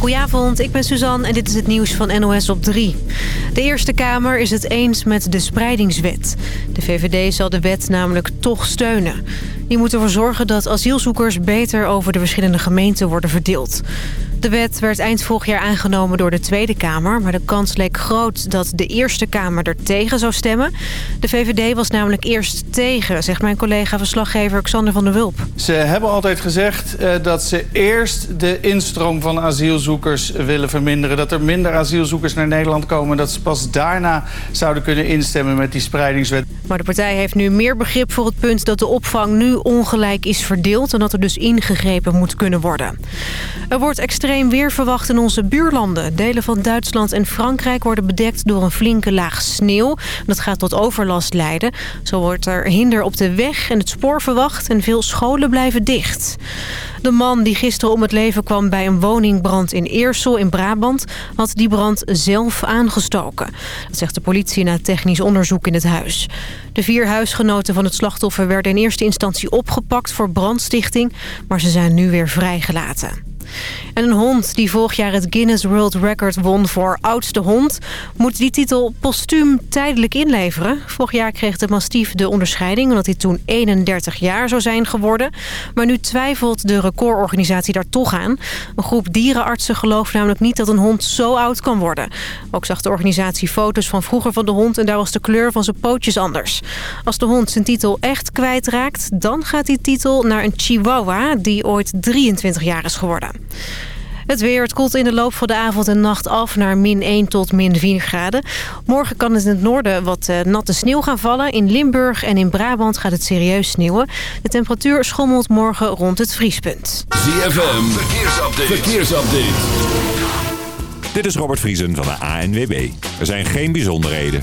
Goedenavond, ik ben Suzanne en dit is het nieuws van NOS op 3. De Eerste Kamer is het eens met de spreidingswet. De VVD zal de wet namelijk toch steunen. Die moet ervoor zorgen dat asielzoekers beter over de verschillende gemeenten worden verdeeld. De wet werd eind vorig jaar aangenomen door de Tweede Kamer... maar de kans leek groot dat de Eerste Kamer er tegen zou stemmen. De VVD was namelijk eerst tegen, zegt mijn collega-verslaggever Xander van der Wulp. Ze hebben altijd gezegd uh, dat ze eerst de instroom van asielzoekers willen verminderen. Dat er minder asielzoekers naar Nederland komen. Dat ze pas daarna zouden kunnen instemmen met die spreidingswet. Maar de partij heeft nu meer begrip voor het punt dat de opvang nu ongelijk is verdeeld... en dat er dus ingegrepen moet kunnen worden. Er wordt extreem weer verwacht in onze buurlanden. Delen van Duitsland en Frankrijk worden bedekt door een flinke laag sneeuw. Dat gaat tot overlast leiden. Zo wordt er hinder op de weg en het spoor verwacht en veel scholen blijven dicht. De man die gisteren om het leven kwam bij een woningbrand in Eersel in Brabant... had die brand zelf aangestoken. Dat zegt de politie na technisch onderzoek in het huis. De vier huisgenoten van het slachtoffer werden in eerste instantie opgepakt voor brandstichting... maar ze zijn nu weer vrijgelaten. En een hond die vorig jaar het Guinness World Record won voor oudste hond... moet die titel postuum tijdelijk inleveren. Vorig jaar kreeg de mastief de onderscheiding... omdat hij toen 31 jaar zou zijn geworden. Maar nu twijfelt de recordorganisatie daar toch aan. Een groep dierenartsen gelooft namelijk niet dat een hond zo oud kan worden. Ook zag de organisatie foto's van vroeger van de hond... en daar was de kleur van zijn pootjes anders. Als de hond zijn titel echt kwijtraakt... dan gaat die titel naar een chihuahua die ooit 23 jaar is geworden. Het weer, het koelt in de loop van de avond en nacht af naar min 1 tot min 4 graden. Morgen kan het in het noorden wat uh, natte sneeuw gaan vallen. In Limburg en in Brabant gaat het serieus sneeuwen. De temperatuur schommelt morgen rond het vriespunt. ZFM, verkeersupdate. verkeersupdate. Dit is Robert Vriesen van de ANWB. Er zijn geen bijzonderheden.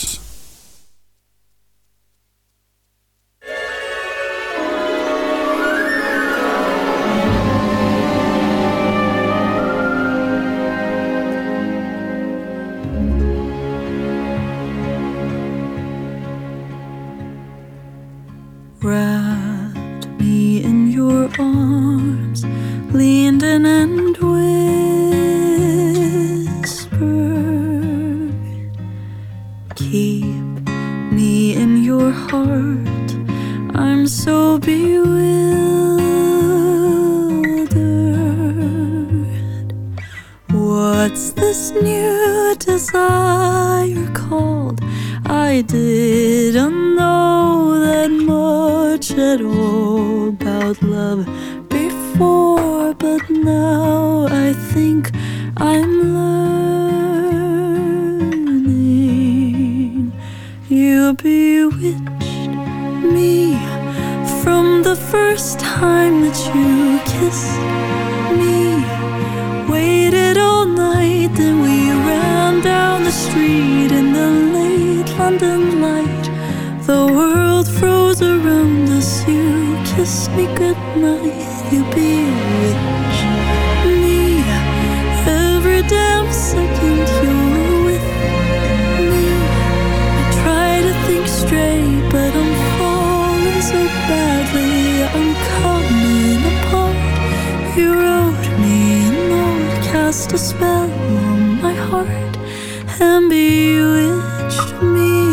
Wrapped me in your arms, leaned in and whispered, Keep me in your heart. I'm so bewildered. What's this new desire called? I didn't know much all about love before, but now I think I'm learning. You bewitched me from the first time that you kissed me. Waited all night, then we ran down the street in the late London light. The world around us. You kiss me goodnight. You bewitched me. Every damn second you're with me. I try to think straight, but I'm falling so badly. I'm coming apart. You wrote me a note, cast a spell on my heart, and bewitched me.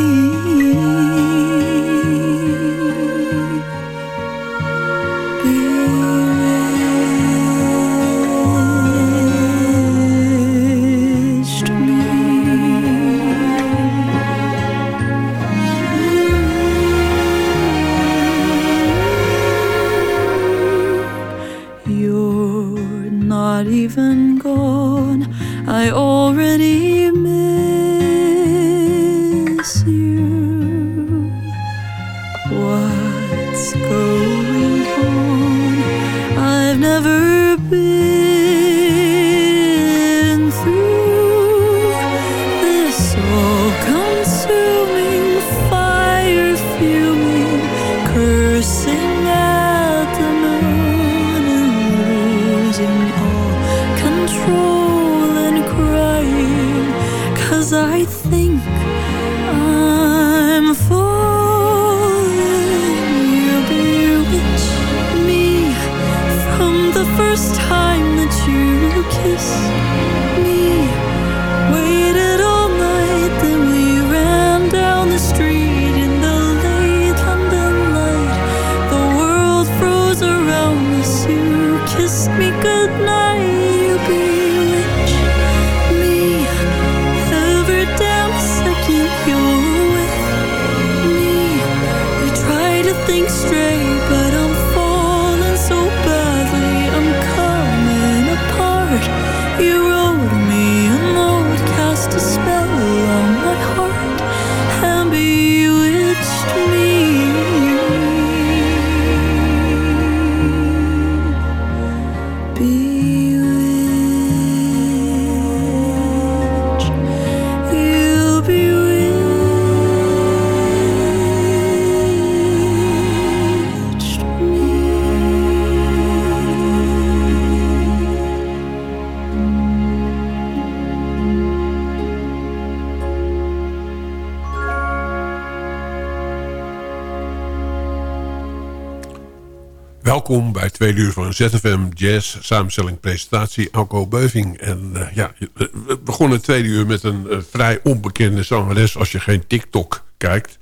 Welkom bij Tweede Uur van ZFM Jazz, samenstelling, presentatie, Alco Beuving. En eh, ja, we begonnen tweede uur met een eh, vrij onbekende zangeres als je geen TikTok kijkt.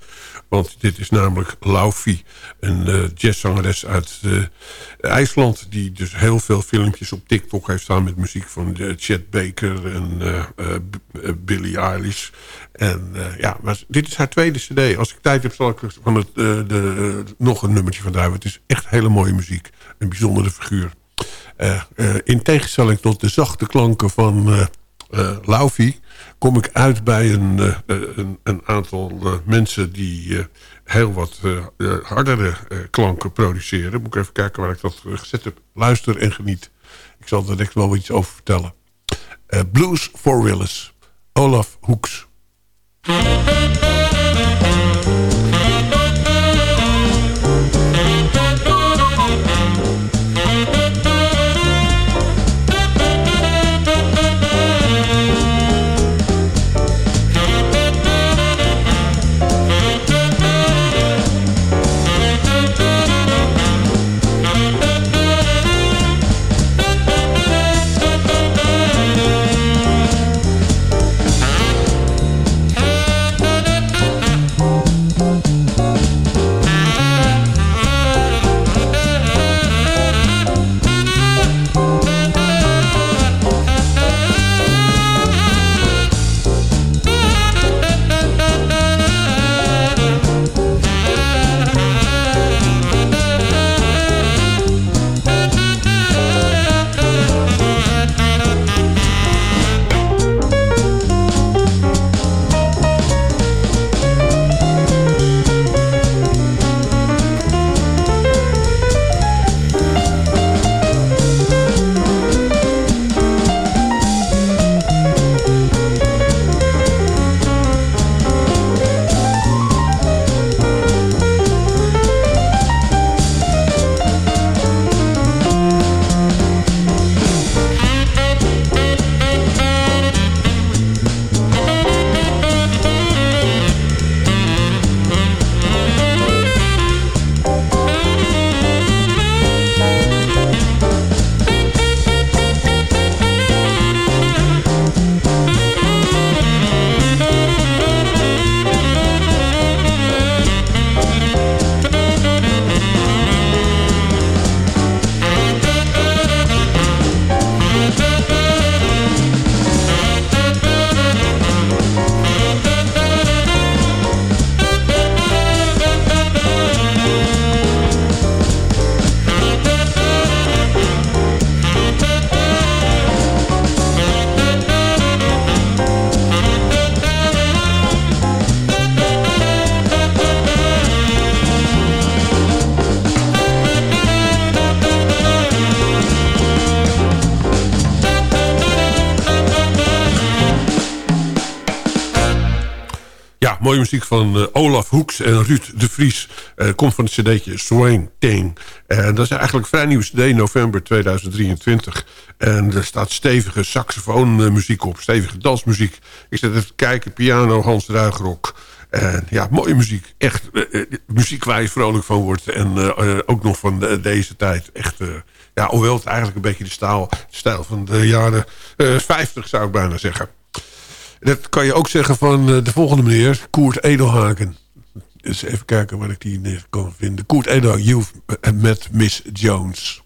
Want dit is namelijk Laufey, een eh, jazzzangeres uit eh, IJsland... die dus heel veel filmpjes op TikTok heeft staan met muziek van eh, Chet Baker en Billie Eilish. En ja, maar dit is haar tweede cd. Als ik tijd heb zal ik van het, de, nog een nummertje van. Het is echt hele mooie muziek. Een bijzondere figuur. In tegenstelling tot de zachte klanken van Laufey... kom ik uit bij een, eh, een, een aantal eh, mensen die eh, heel wat hardere klanken produceren. Moet ik even kijken waar ik dat gezet heb. Luister en geniet. Ik zal direct wel iets over vertellen. Blues for Willis. Olaf Hoeks. Muziek van uh, Olaf Hoeks en Ruud de Vries. Uh, komt van het cd'tje Swing Ting. En dat is eigenlijk vrij nieuwe cd, november 2023. En er staat stevige saxofoonmuziek op, stevige dansmuziek. Ik zit even te kijken, piano, Hans Ruigrok. En ja, mooie muziek. Echt uh, muziek waar je vrolijk van wordt. En ook nog van de, deze tijd. Echt, ja, hoewel het eigenlijk een beetje de stijl, stijl van de jaren 50 zou ik bijna zeggen. Dat kan je ook zeggen van de volgende meneer, Koert Edelhaken. Dus even kijken waar ik die kan vinden. Koert Edelhaken, You've met Miss Jones.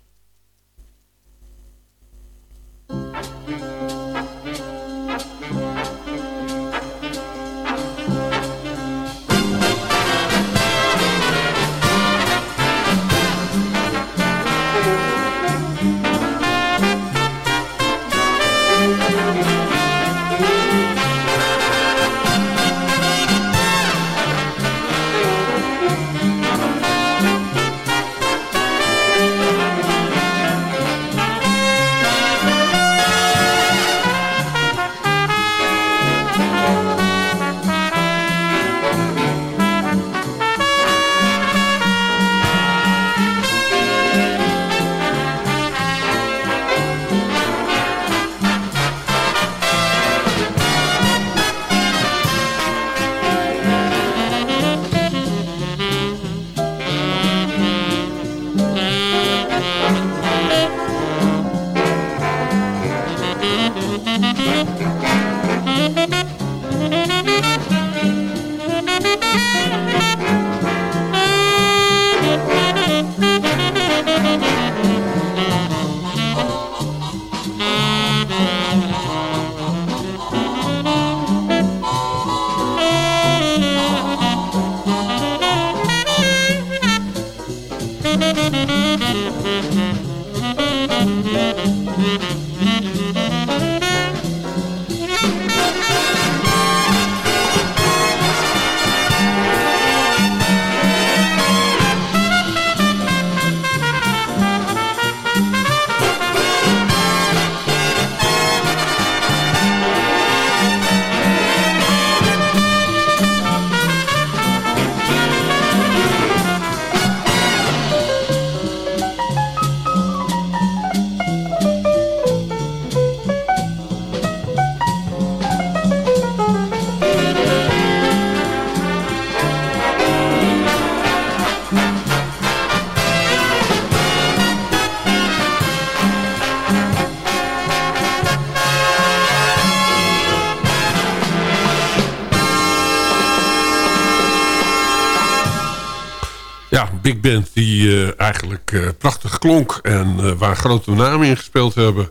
Band die uh, eigenlijk uh, prachtig klonk. En uh, waar grote namen in gespeeld hebben.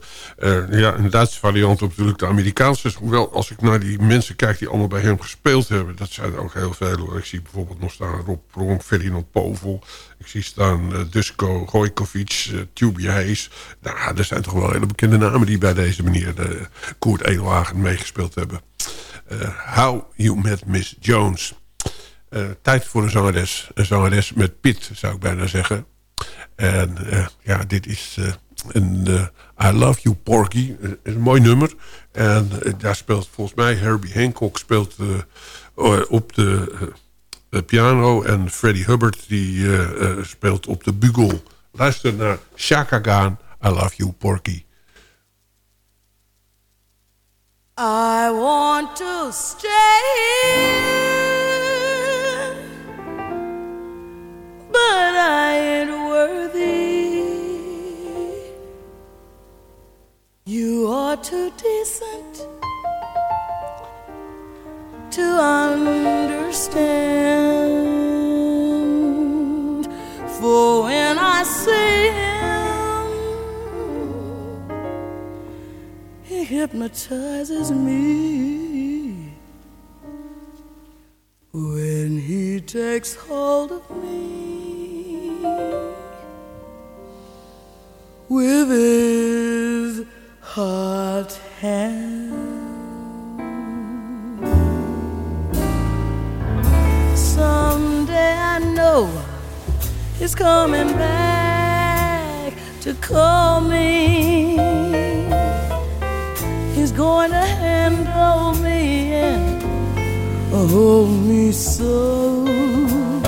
ja, een Duitse variant op natuurlijk de Amerikaanse. Hoewel, als ik naar die mensen kijk die allemaal bij hem gespeeld hebben. Dat zijn er ook heel veel. Ik zie bijvoorbeeld nog staan Rob Pronk, Ferdinand Povel. Ik zie staan Dusko, Gojkovic, Tubie Hayes. Nou, er zijn toch wel hele bekende namen die bij deze meneer de Koert Edelhagen meegespeeld hebben. How You Met Miss Jones. Uh, tijd voor een zangeres. Een zangeres met pit, zou ik bijna zeggen. En uh, ja, dit is uh, een I Love You Porky. een mooi nummer. En daar speelt volgens mij Herbie Hancock speelt op de piano. En Freddie Hubbard die speelt op de bugel. Luister naar Shaka Khan, I Love You Porky. I want to stay but I ain't worthy. You are too decent to understand. For when I see him, he hypnotizes me. When he takes hold of me with his hot hand. Someday I know he's coming back to call me. He's going to handle me in hold me so.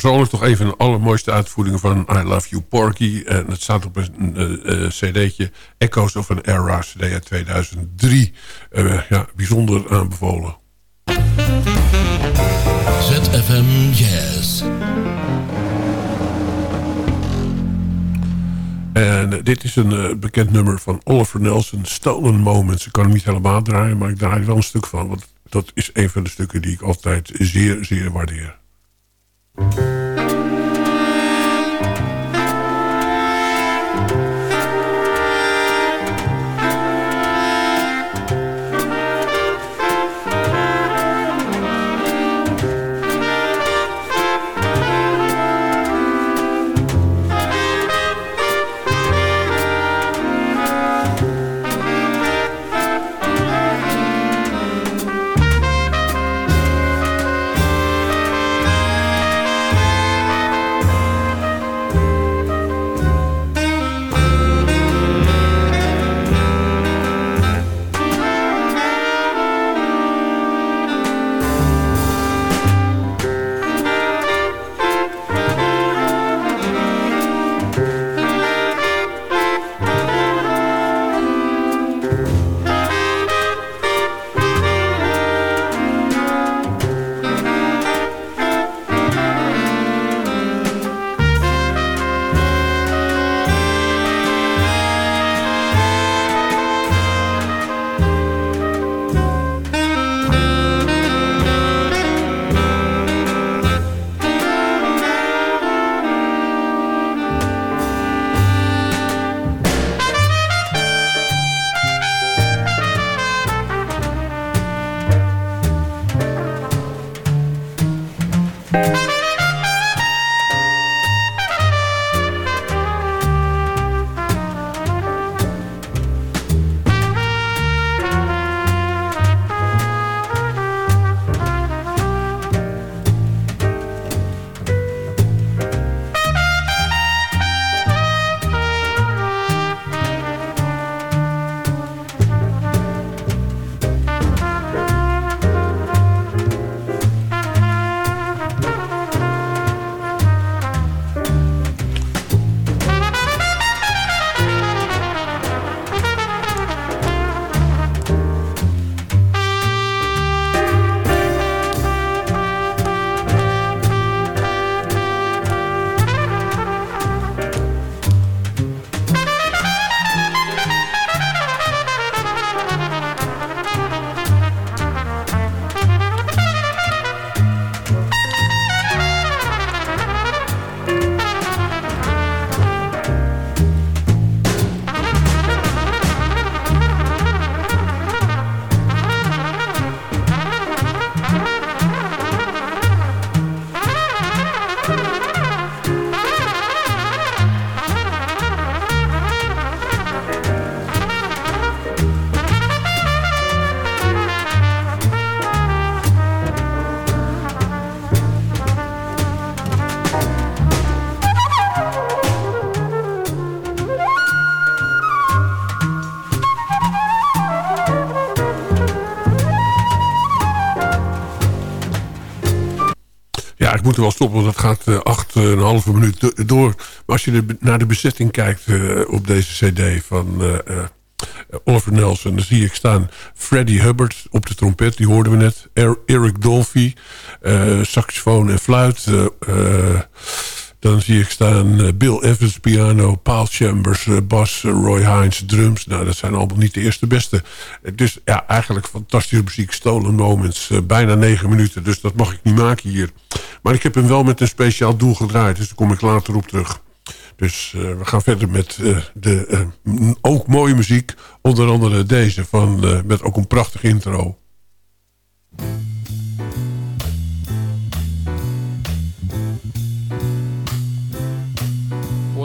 Persoonlijk toch een van de allermooiste uitvoeringen van I Love You Porky. En het staat op een uh, uh, cd'tje Echoes of an Era, cd uit 2003. Uh, ja, bijzonder aanbevolen. ZFM Jazz. En dit is een uh, bekend nummer van Oliver Nelson, Stolen Moments. Ik kan hem niet helemaal draaien, maar ik draai er wel een stuk van. Want dat is een van de stukken die ik altijd zeer, zeer waardeer. thank you. Moeten wel stoppen, want dat gaat uh, acht en een halve minuut door. Maar als je naar de bezetting kijkt uh, op deze cd van Oliver Nelson... dan zie ik staan Freddie Hubbard op de trompet, die hoorden we net. Eric Dolphy, saxofoon en fluit... Dan zie ik staan Bill Evans piano, Paul Chambers bas, Roy Hines drums. Nou, dat zijn allemaal niet de eerste beste. Dus ja, eigenlijk fantastische muziek. Stolen Moments, bijna negen minuten. Dus dat mag ik niet maken hier. Maar ik heb hem wel met een speciaal doel gedraaid. Dus daar kom ik later op terug. Dus we gaan verder met de ook mooie muziek. Onder andere deze van, met ook een prachtig intro.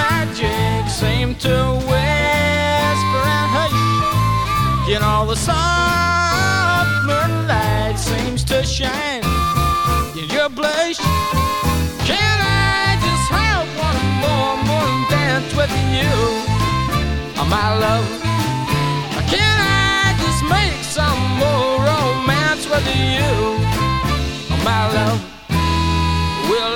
magic seem to whisper and hush. Yet all the soft moonlight seems to shine in your blush. Can I just have one more morning dance with you, oh, my love? Can I just make some more romance with you, oh, my love?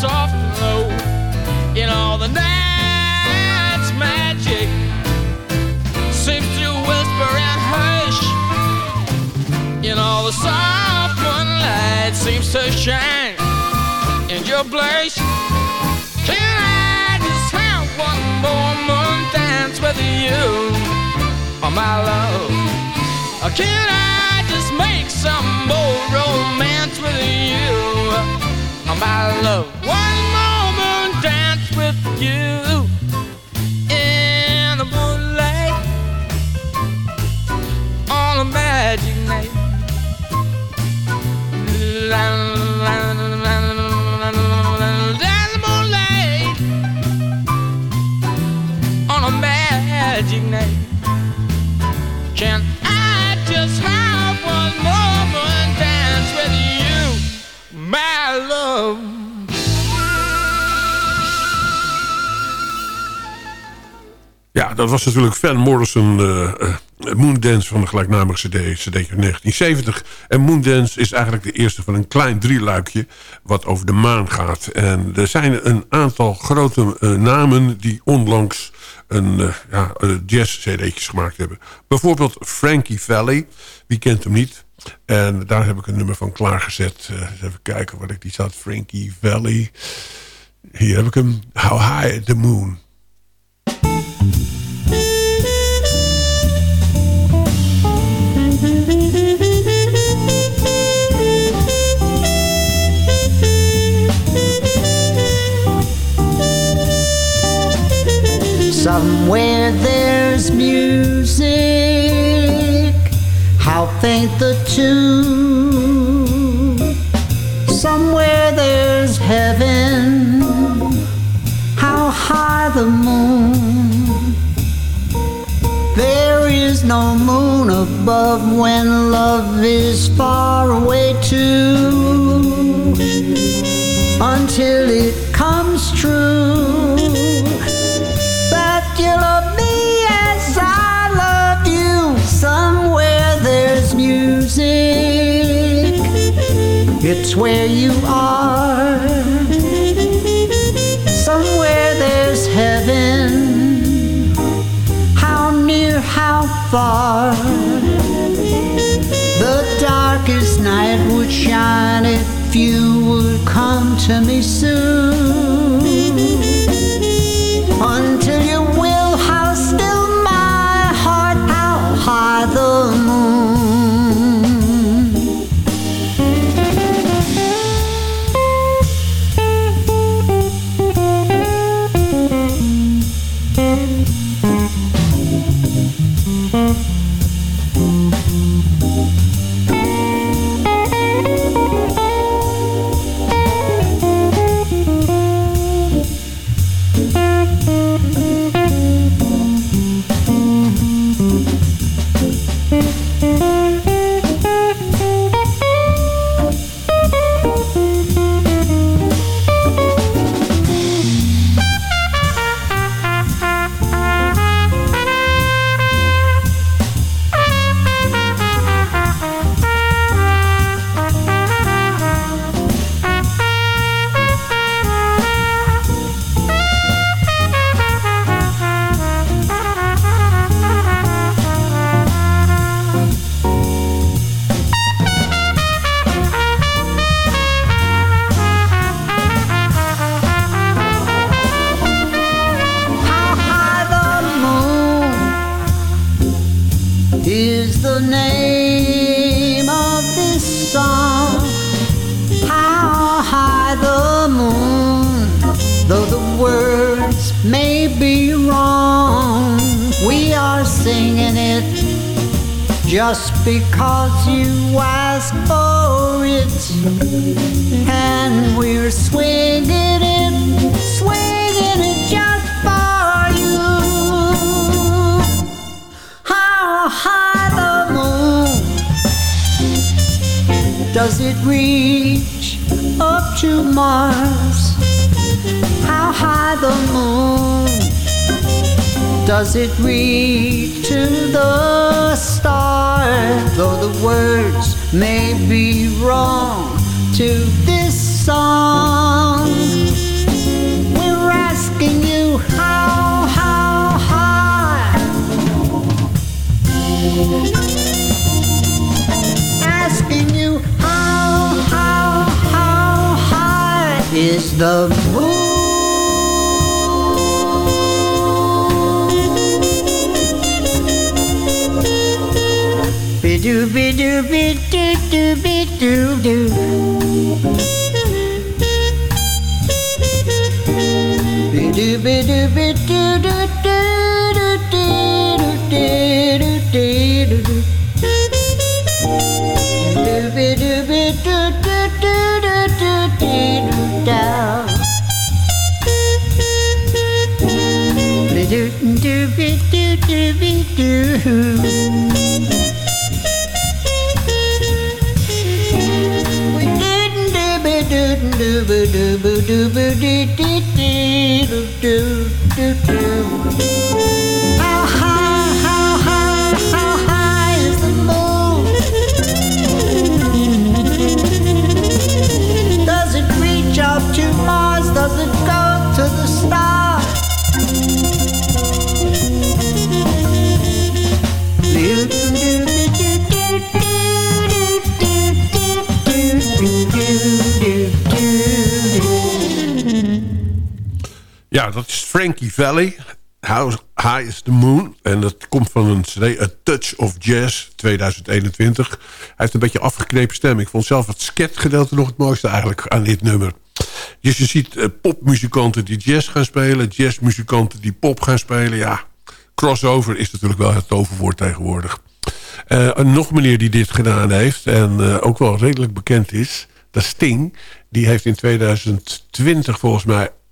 Soft and low. In all the night's magic seems to whisper and hush. In all the soft moonlight seems to shine in your blush. Can I just have one more moon dance with you, oh my love? Can I just make some more romance with you, my love? One moon dance with you in the moonlight on a magic night. Dat was natuurlijk Van Morrison uh, uh, Moondance van de gelijknamige cd, cd 1970. En Moondance is eigenlijk de eerste van een klein drieluikje wat over de maan gaat. En er zijn een aantal grote uh, namen die onlangs een ja, jazz-cd'tjes gemaakt hebben. Bijvoorbeeld Frankie Valli, wie kent hem niet? En daar heb ik een nummer van klaargezet. even kijken wat ik die zat. Frankie Valli. Hier heb ik hem. How High the Moon. Somewhere there's music how faint the tune. Somewhere there's heaven, how high the moon. There is no moon above when love is far away too. Until it comes true it's where you are. Somewhere there's heaven, how near, how far. The darkest night would shine if you would come to me soon. Because you asked for it. And we're swinging it, swinging it just for you. How high the moon does it reach up to Mars? How high the moon does it reach to the stars? Though the words may be wrong to this song, we're asking you how, how high. Asking you how, how, how high is the moon? Be-do, be-do, be-do, do, be-do, do. Be-do, be-do, be-do, do, do, do, do, do, do, do, do, do. Do, be-do, be-do, do, do, do, do, do, do, down. Be-do, do, be-do, do. Frankie Valley. How High is the Moon. En dat komt van een CD, A Touch of Jazz 2021. Hij heeft een beetje afgeknepen stem. Ik vond zelf het sketgedeelte nog het mooiste eigenlijk aan dit nummer. Dus je ziet eh, popmuzikanten die jazz gaan spelen... jazzmuzikanten die pop gaan spelen. Ja, crossover is natuurlijk wel het toverwoord tegenwoordig. Uh, een nog meneer die dit gedaan heeft... en eh, ook wel redelijk bekend is, dat Sting. Die heeft in 2020 volgens mij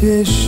些时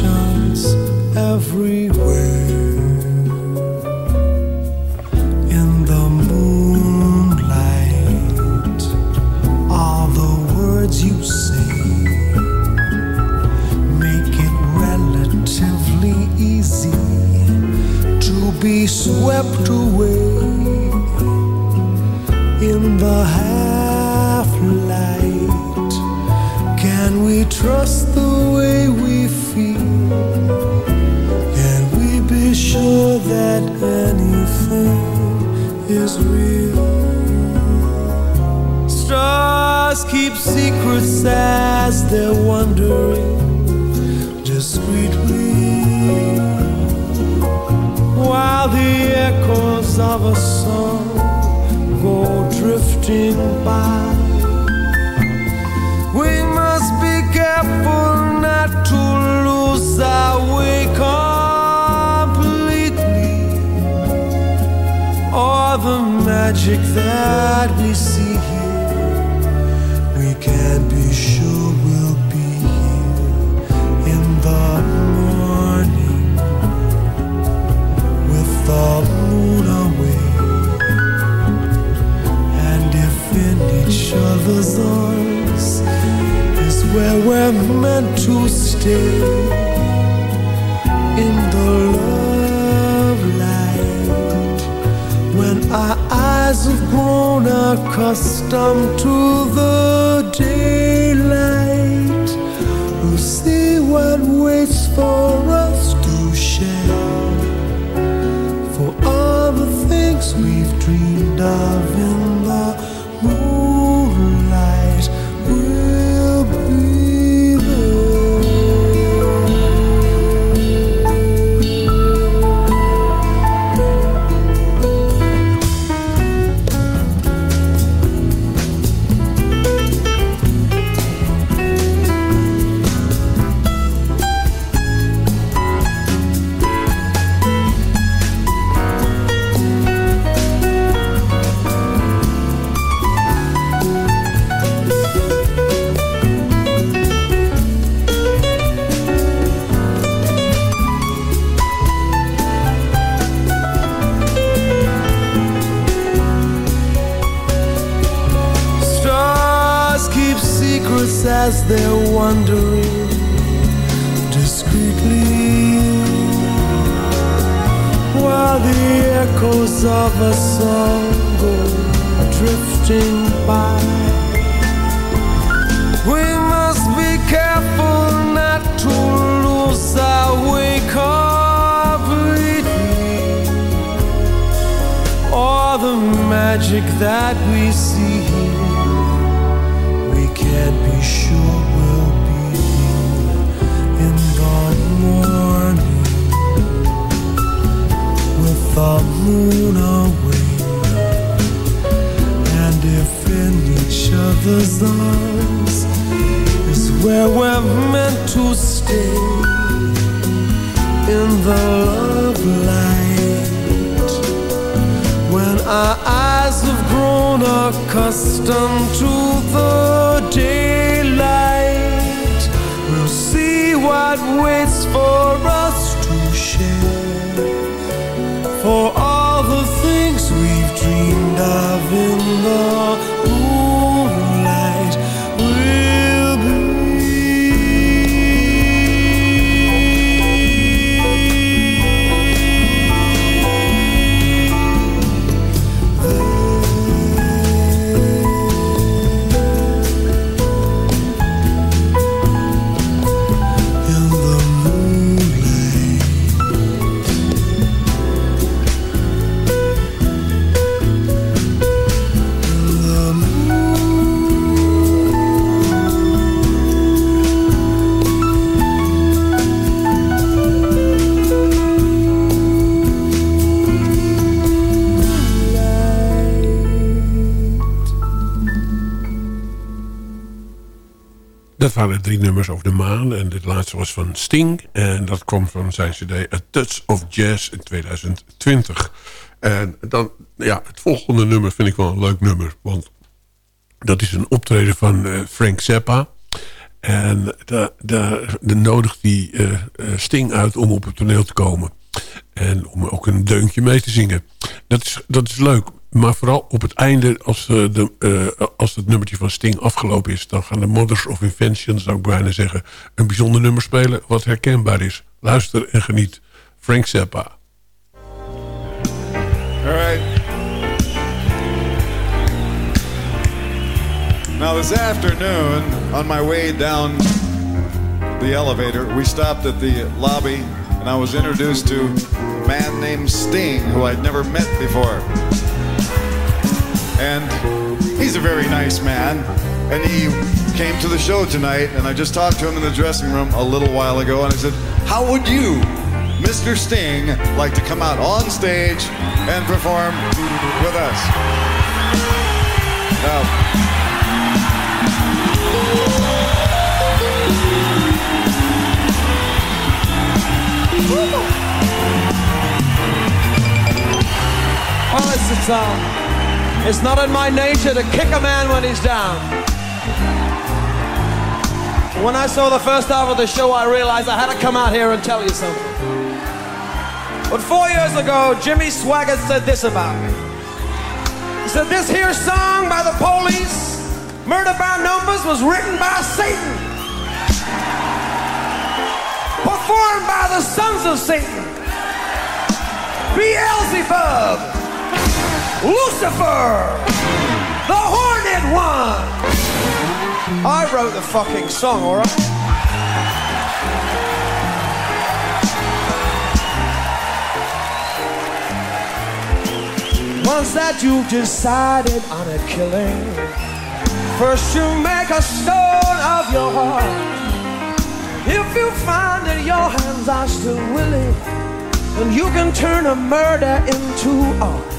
accustomed to the daylight We'll see what waits for us to share. For all the things we've dreamed of in the waren drie nummers over de maan. En dit laatste was van Sting. En dat kwam van zijn cd A Touch of Jazz in 2020. En dan, ja, het volgende nummer vind ik wel een leuk nummer. Want dat is een optreden van eh, Frank Zappa. En daar de nodigt die eh, eh, Sting uit om op het toneel te komen. En om ook een deuntje mee te zingen. Dat is, dat is leuk. Maar vooral op het einde, als, eh, de, eh, als het nummertje van Sting afgelopen is... dan gaan de Mothers of Invention, zou ik bijna zeggen... een bijzonder nummer spelen wat herkenbaar is. Luister en geniet. Frank Zappa. All right. Now, this afternoon, on my way down the elevator, we stopped at the lobby and I was introduced to a man named Sting, who I'd never met before. And he's a very nice man. And he came to the show tonight, and I just talked to him in the dressing room a little while ago, and I said, How would you, Mr. Sting, like to come out on stage and perform with us? Now, Well, it's, it's, uh, it's not in my nature to kick a man when he's down. When I saw the first half of the show, I realized I had to come out here and tell you something. But four years ago, Jimmy Swaggart said this about me. He said, This here song by the police, Murder by Numbers, was written by Satan, performed by the sons of Satan, Beelzebub. Lucifer, the Horned One. I wrote the fucking song, all right? Once that you've decided on a killing, first you make a stone of your heart. If you find that your hands are still willing, then you can turn a murder into art.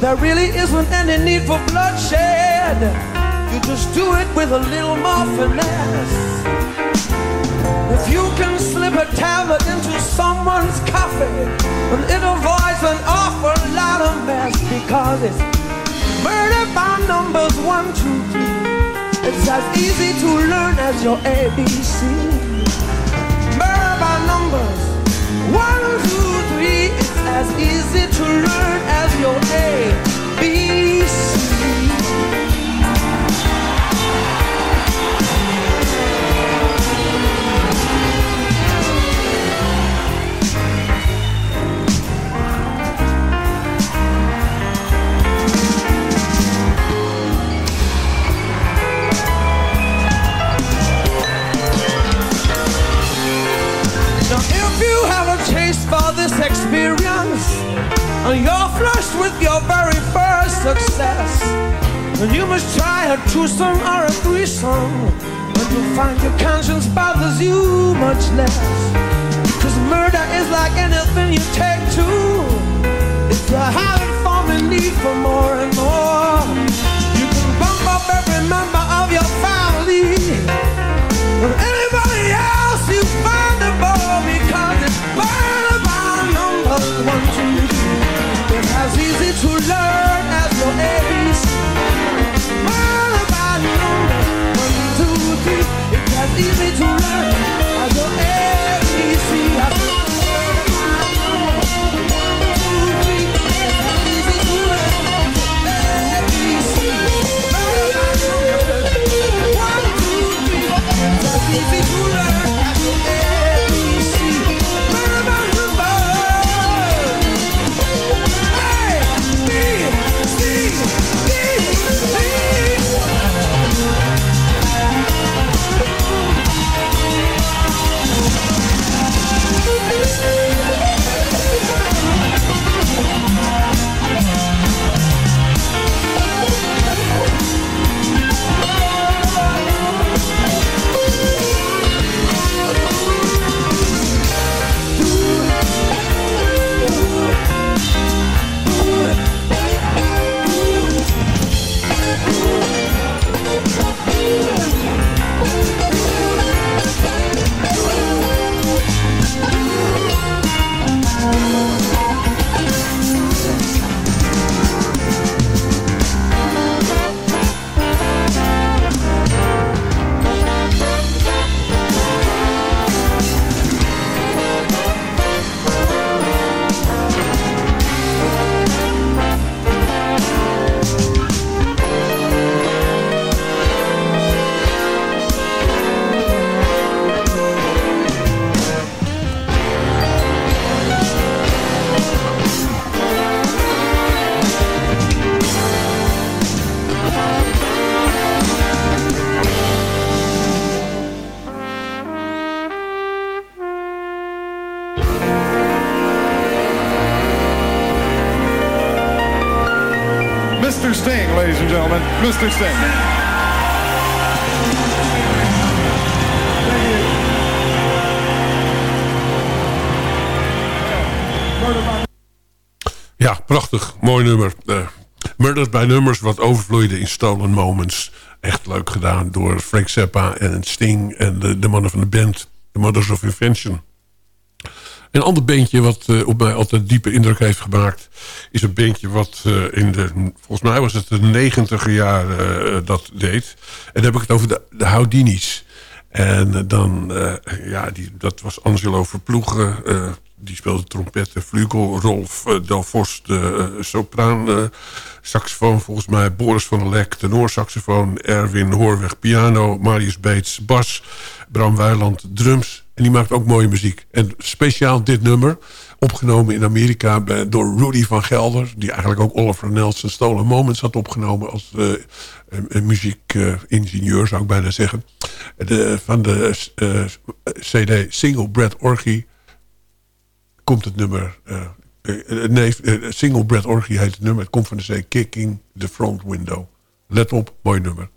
There really isn't any need for bloodshed. You just do it with a little more finesse. If you can slip a tablet into someone's coffee, then it avoids an awful lot of mess because it's murder by numbers one, two, three. It's as easy to learn as your ABC. Murder by numbers one, two, three. It's as easy to learn as your ABC. Experience, and you're flushed with your very first success, And you must try a twosome or a threesome, and you'll find your conscience bothers you much less. Cause murder is like anything you take to. It's a habit forming need for more and more. You can bump up every member of your family. Ja, prachtig. Mooi nummer. Uh, Murders by Numbers, wat overvloeide in Stolen Moments. Echt leuk gedaan door Frank Zappa en Sting en de, de mannen van de band. The Mothers of Invention. Een ander bandje wat uh, op mij altijd diepe indruk heeft gemaakt... is een bandje wat uh, in de... volgens mij was het de negentiger jaren uh, dat deed. En dan heb ik het over de, Houdini's. En dan... ja, die, dat was Angelo Verploegen... die speelde trompet en vlugel. Rolf Delvos, de sopraan saxofoon volgens mij. Boris van der Lek, tenorsaxofoon. Erwin Hoorweg, piano. Marius Beets, bas. Bram Weiland, drums. En die maakt ook mooie muziek. En speciaal dit nummer, opgenomen in Amerika door Rudy van Gelder... die eigenlijk ook Oliver Nelson Stolen Moments had opgenomen... als uh, muziekingenieur, zou ik bijna zeggen. De, van de uh, cd Single Bread Orgy komt het nummer... Uh, nee, Single Bread Orgy heet het nummer. Het komt van de cd Kicking the Front Window. Let op, mooi nummer.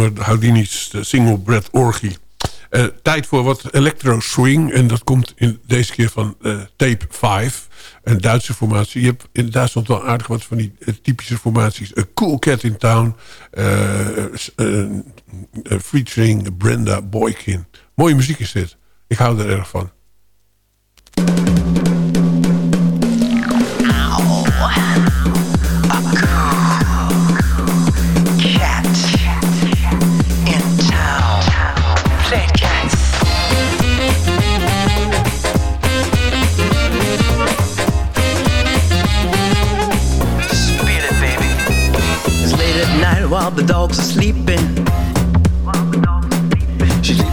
Nummer. Houdini's single Brad Orgy. Eh, tijd voor wat electro swing. En dat komt in deze keer van eh, Tape 5. Een Duitse formatie. Je hebt in Duitsland wel aardig wat van die eh, typische formaties. A Cool Cat in Town. featuring Brenda Boykin. Mooie muziek is dit. Ik hou er erg van.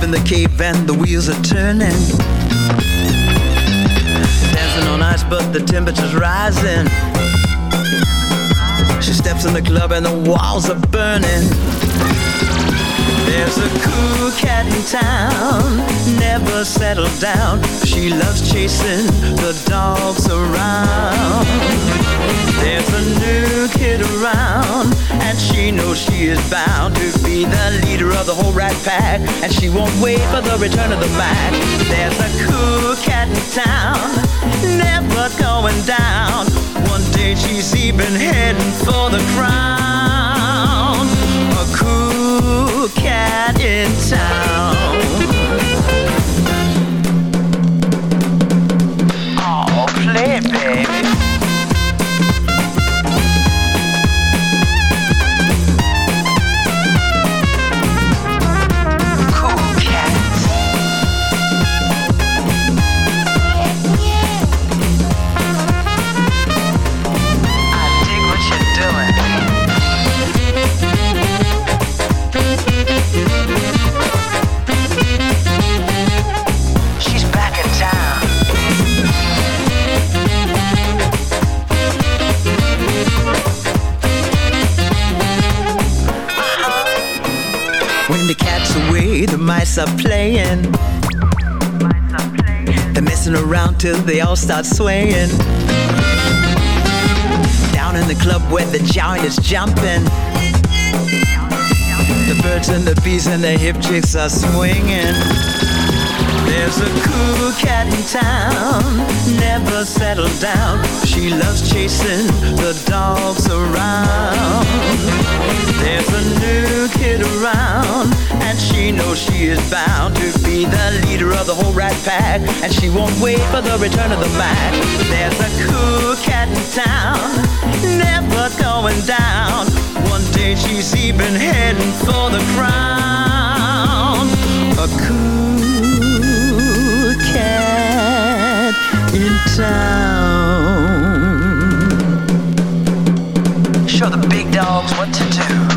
Leaving the cave and the wheels are turning. Dancing on ice, but the temperature's rising. She steps in the club and the walls are burning. There's a cool cat in town, never settled down. She loves chasing the dogs around. There's a new kid around, and she knows she is bound to be the leader of the whole rat pack. And she won't wait for the return of the Mac. There's a cool cat in town, never going down. One day she's even heading for the crown. Cat in town. The mice are playing. They're messing around till they all start swaying. Down in the club where the giant is jumping. The birds and the bees and the hip chicks are swinging. There's a cool cat in town, never settled down. She loves chasing the dogs around. She is bound to be the leader of the whole rat pack. And she won't wait for the return of the Mac. There's a cool cat in town, never going down. One day she's even heading for the crown. A cool cat in town. Show the big dogs what to do.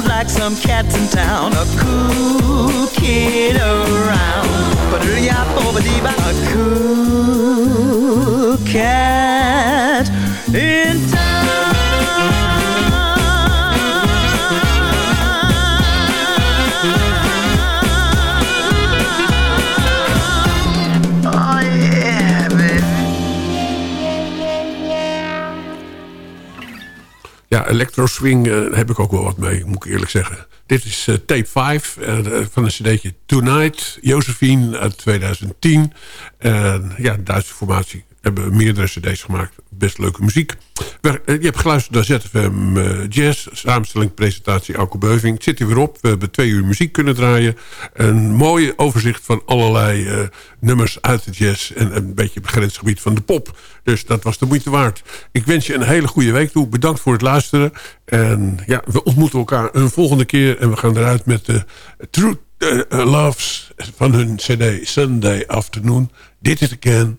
Don't like some cats in town? A cool kid around. But a cool cat in Ja, electro swing eh, heb ik ook wel wat mee, moet ik eerlijk zeggen. Dit is eh, tape 5 eh, van een cd'tje Tonight, Josephine uit 2010. En ja, Duitse formatie. Hebben meerdere cd's gemaakt. Best leuke muziek. Eh, Je hebt geluisterd naar ZFM eh, Jazz. Samenstelling, presentatie, Alko Beuving. Het zit er weer op. We hebben twee uur muziek kunnen draaien. Een mooi overzicht van allerlei eh, nummers uit de jazz. En een beetje het van de pop. Dus dat was de moeite waard. Ik wens je een hele goede week toe. Bedankt voor het luisteren. En ja, we ontmoeten elkaar een volgende keer. En we gaan eruit met de True Loves van hun cd Sunday Afternoon. Dit is again.